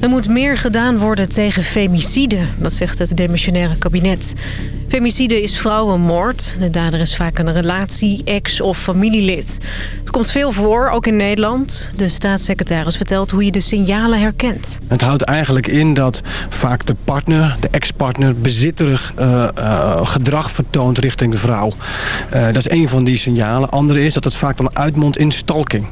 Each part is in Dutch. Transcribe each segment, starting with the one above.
Er moet meer gedaan worden tegen femicide, dat zegt het demissionaire kabinet. Femicide is vrouwenmoord. De dader is vaak een relatie, ex of familielid. Het komt veel voor, ook in Nederland. De staatssecretaris vertelt hoe je de signalen herkent. Het houdt eigenlijk in dat vaak de partner, de ex-partner... bezitterig uh, uh, gedrag vertoont richting de vrouw. Uh, dat is een van die signalen. Andere is dat het vaak dan uitmondt in stalking.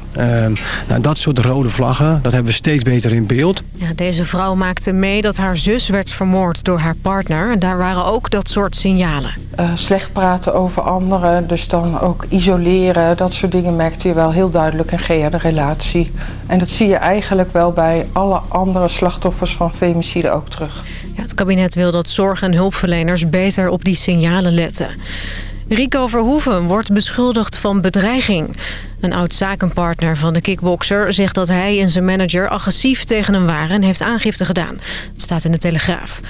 nou, dat soort rode vlaggen, dat hebben we steeds beter in beeld. Ja, deze vrouw maakte mee dat haar zus werd vermoord door haar partner. En daar waren ook dat soort signalen? Uh, slecht praten over anderen, dus dan ook isoleren. Dat soort dingen merkte je wel heel duidelijk in geheerde relatie. En dat zie je eigenlijk wel bij alle andere slachtoffers van femicide ook terug. Ja, het kabinet wil dat zorg- en hulpverleners beter op die signalen letten. Rico Verhoeven wordt beschuldigd van bedreiging. Een oud-zakenpartner van de kickbokser zegt dat hij en zijn manager agressief tegen hem waren en heeft aangifte gedaan. Het staat in de Telegraaf.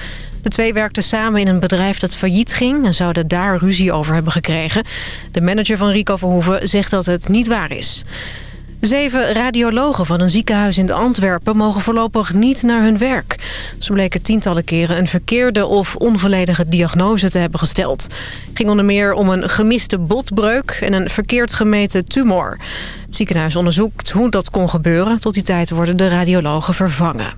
De twee werkten samen in een bedrijf dat failliet ging... en zouden daar ruzie over hebben gekregen. De manager van Rico Verhoeven zegt dat het niet waar is. Zeven radiologen van een ziekenhuis in Antwerpen mogen voorlopig niet naar hun werk. Ze bleken tientallen keren een verkeerde of onvolledige diagnose te hebben gesteld. Ging onder meer om een gemiste botbreuk en een verkeerd gemeten tumor. Het ziekenhuis onderzoekt hoe dat kon gebeuren. Tot die tijd worden de radiologen vervangen.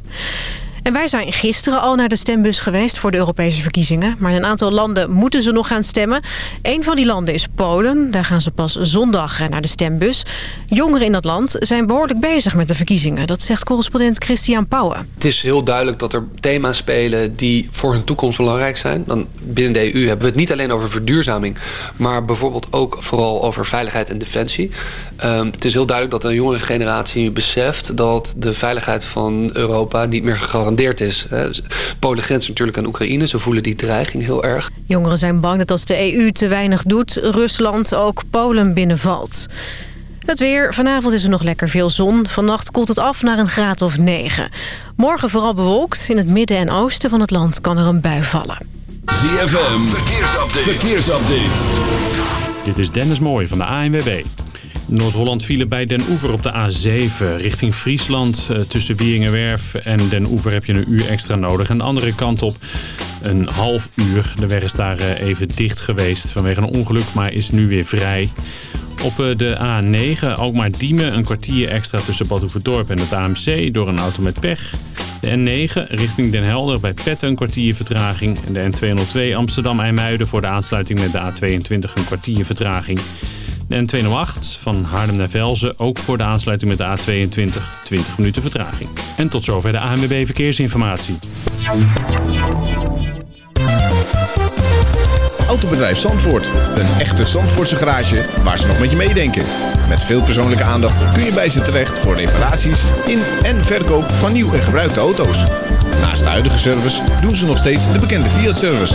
En wij zijn gisteren al naar de stembus geweest voor de Europese verkiezingen. Maar in een aantal landen moeten ze nog gaan stemmen. Een van die landen is Polen. Daar gaan ze pas zondag naar de stembus. Jongeren in dat land zijn behoorlijk bezig met de verkiezingen. Dat zegt correspondent Christian Pauwen. Het is heel duidelijk dat er thema's spelen die voor hun toekomst belangrijk zijn. Dan binnen de EU hebben we het niet alleen over verduurzaming... maar bijvoorbeeld ook vooral over veiligheid en defensie. Um, het is heel duidelijk dat de jongere generatie beseft... dat de veiligheid van Europa niet meer gegarandeerd is. Polen grenst natuurlijk aan Oekraïne. Ze voelen die dreiging heel erg. Jongeren zijn bang dat als de EU te weinig doet... Rusland ook Polen binnenvalt. Het weer. Vanavond is er nog lekker veel zon. Vannacht koelt het af naar een graad of 9. Morgen vooral bewolkt. In het midden en oosten van het land kan er een bui vallen. ZFM. Verkeersupdate. Verkeersupdate. Dit is Dennis Mooij van de ANWB. Noord-Holland vielen bij Den Oever op de A7 richting Friesland. Eh, tussen Wieringenwerf en Den Oever heb je een uur extra nodig. En de andere kant op een half uur. De weg is daar eh, even dicht geweest vanwege een ongeluk, maar is nu weer vrij. Op eh, de A9 ook maar Diemen een kwartier extra tussen Bad Dorp en het AMC door een auto met pech. De N9 richting Den Helder bij Petten een kwartier vertraging. En de N202 Amsterdam-IJmuiden voor de aansluiting met de A22 een kwartier vertraging. De N208 van Haarlem naar Velzen ook voor de aansluiting met de A22 20 minuten vertraging. En tot zover de ANWB Verkeersinformatie. Autobedrijf Zandvoort. Een echte Zandvoortse garage waar ze nog met je meedenken. Met veel persoonlijke aandacht kun je bij ze terecht voor reparaties in en verkoop van nieuw en gebruikte auto's. Naast de huidige service doen ze nog steeds de bekende Fiat-service.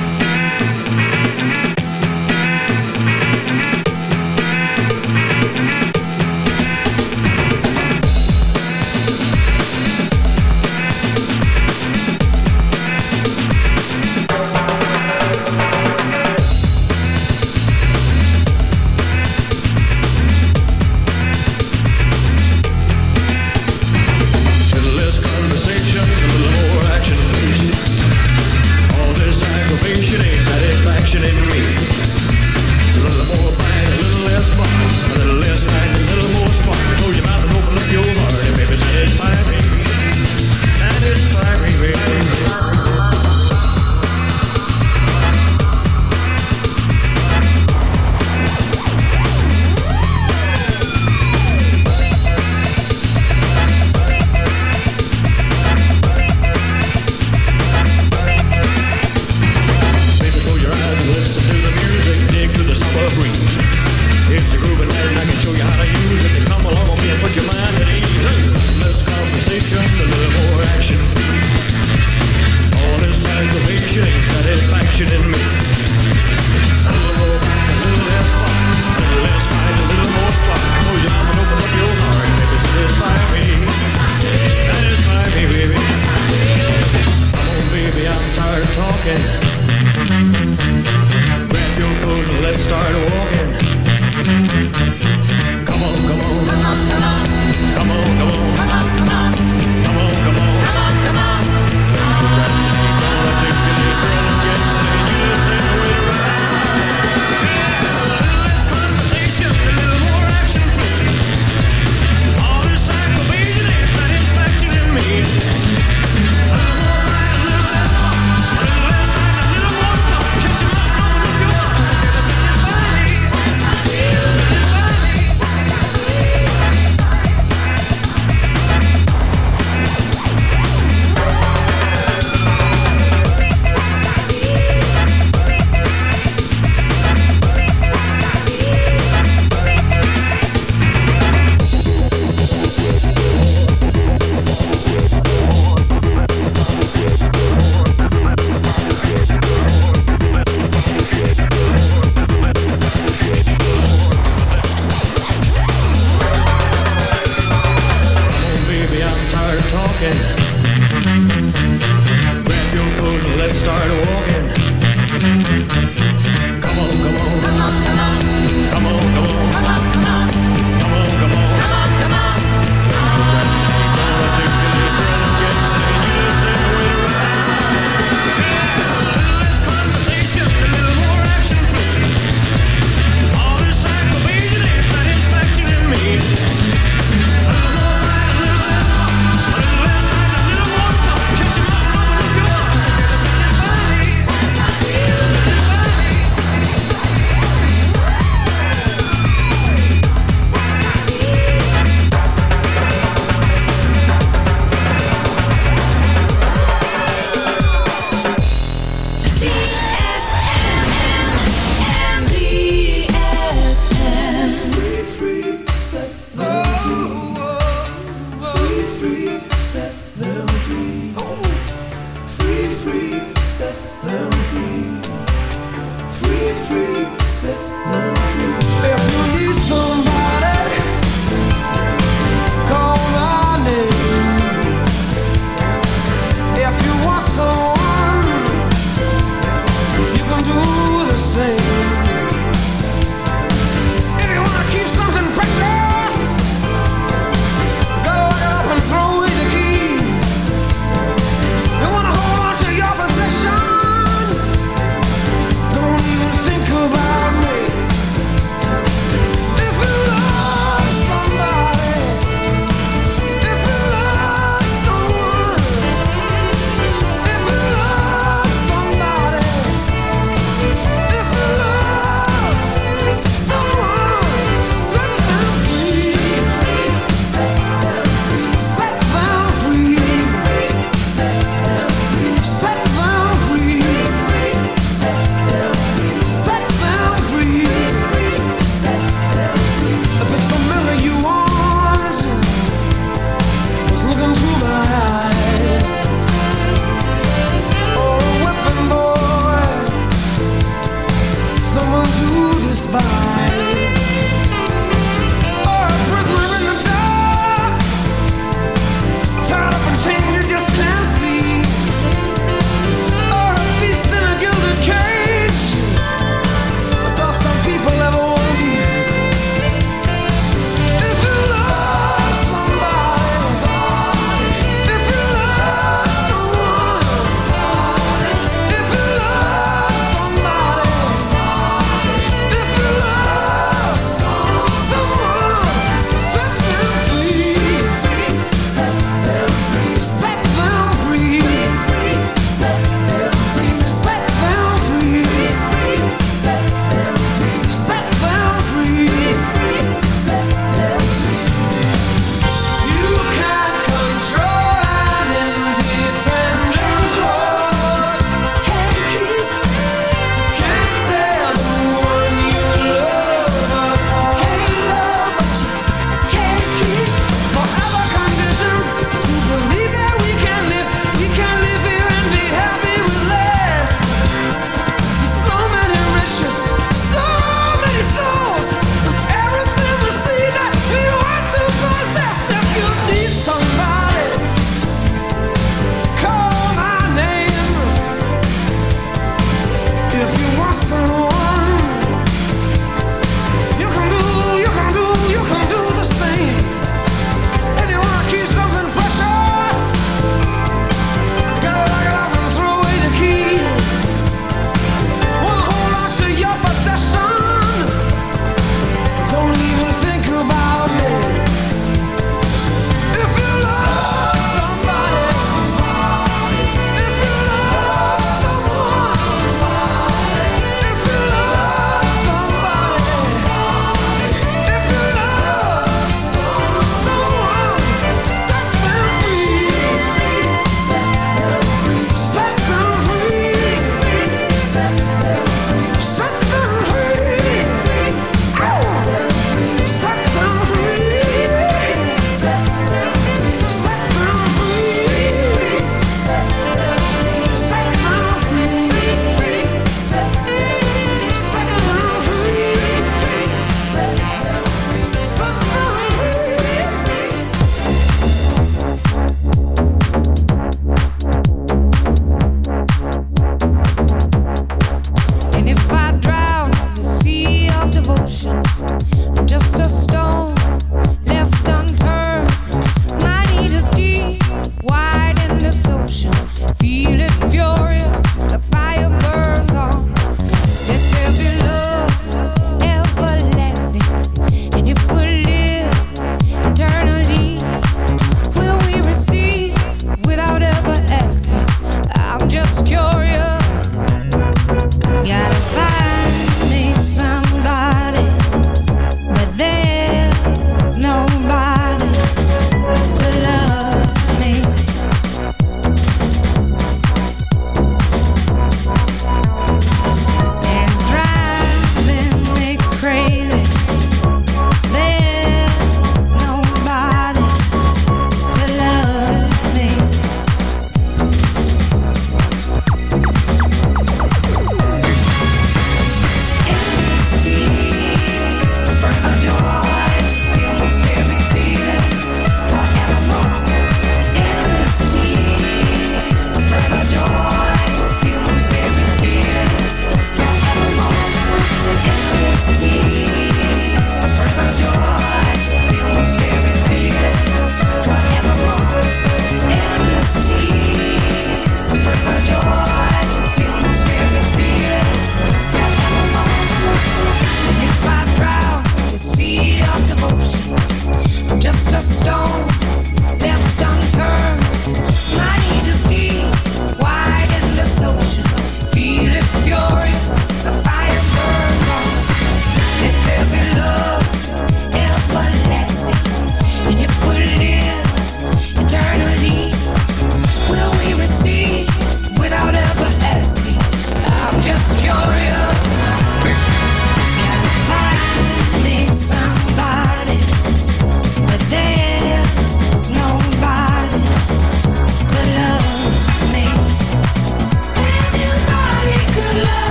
set them free. Free, free, set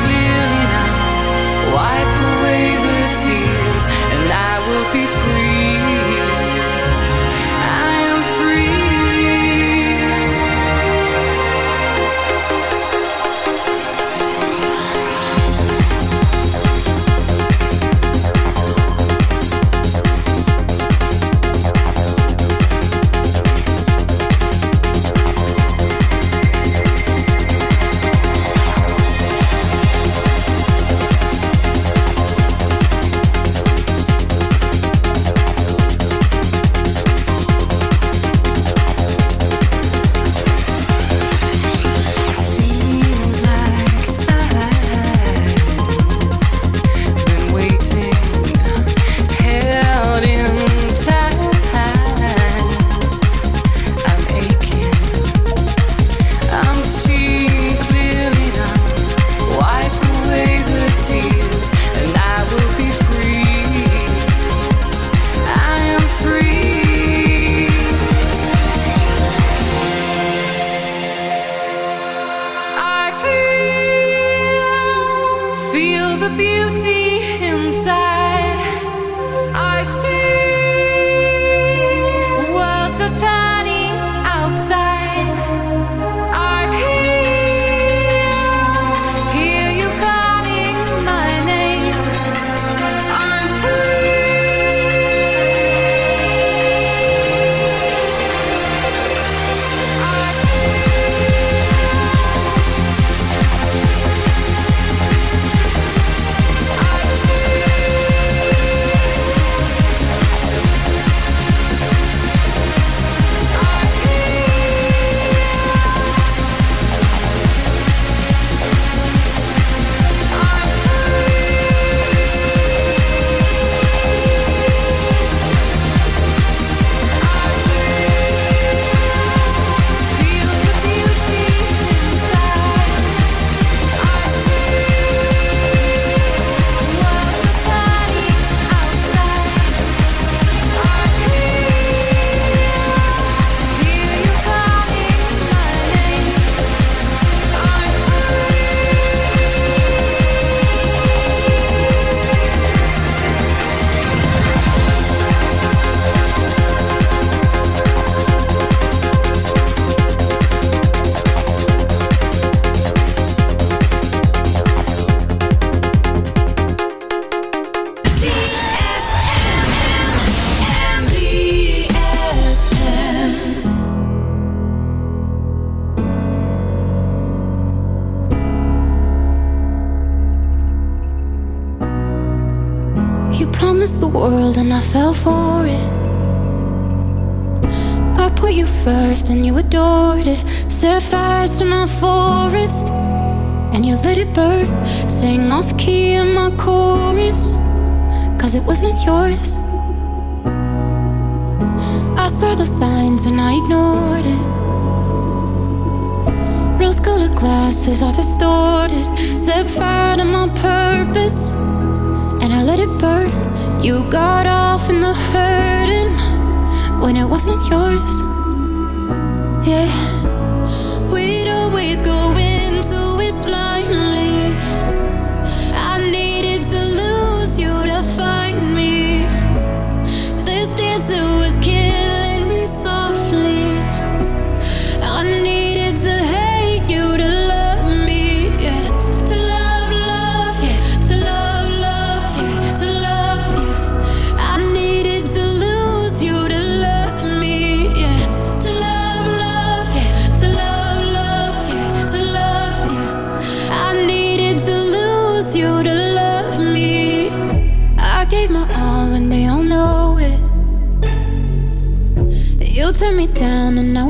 Clearly now. Wipe away the tears, and I will be free. all distorted. Set fire to my purpose, and I let it burn. You got off in the hurting when it wasn't yours.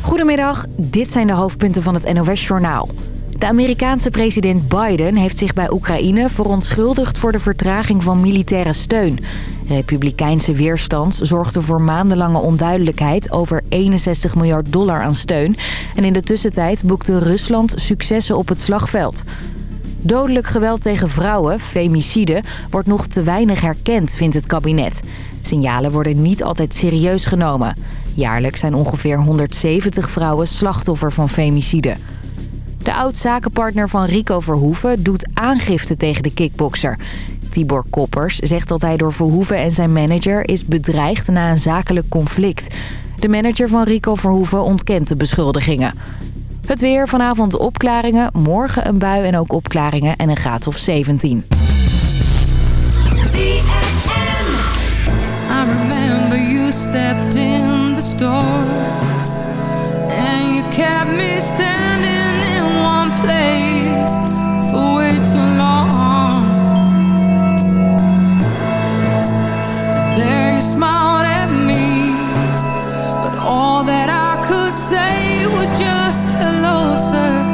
Goedemiddag, dit zijn de hoofdpunten van het NOS-journaal. De Amerikaanse president Biden heeft zich bij Oekraïne verontschuldigd voor de vertraging van militaire steun. Republikeinse weerstand zorgde voor maandenlange onduidelijkheid over 61 miljard dollar aan steun. En in de tussentijd boekte Rusland successen op het slagveld. Dodelijk geweld tegen vrouwen, femicide, wordt nog te weinig herkend, vindt het kabinet. Signalen worden niet altijd serieus genomen. Jaarlijks zijn ongeveer 170 vrouwen slachtoffer van femicide. De oud-zakenpartner van Rico Verhoeven doet aangifte tegen de kickbokser. Tibor Koppers zegt dat hij door Verhoeven en zijn manager is bedreigd na een zakelijk conflict. De manager van Rico Verhoeven ontkent de beschuldigingen. Het weer, vanavond opklaringen, morgen een bui en ook opklaringen en een graad of 17. I remember you stepped in the store And you kept me standing in one place For way too long. There you smiled at me But all that I could say was just hello sir